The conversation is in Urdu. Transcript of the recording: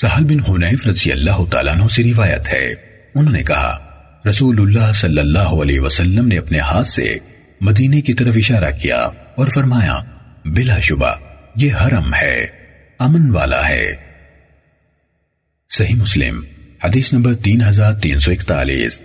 سہل بن حنیف رضی اللہ تعالیٰ عنہ سے روایت ہے۔ انہوں نے کہا، رسول اللہ صلی اللہ علیہ وسلم نے اپنے ہاتھ سے مدینے کی طرف اشارہ کیا اور فرمایا، بلا شبہ، یہ حرم ہے، امن والا ہے۔ صحیح مسلم، حدیث نمبر تین ہزار تین سو اکتالیس۔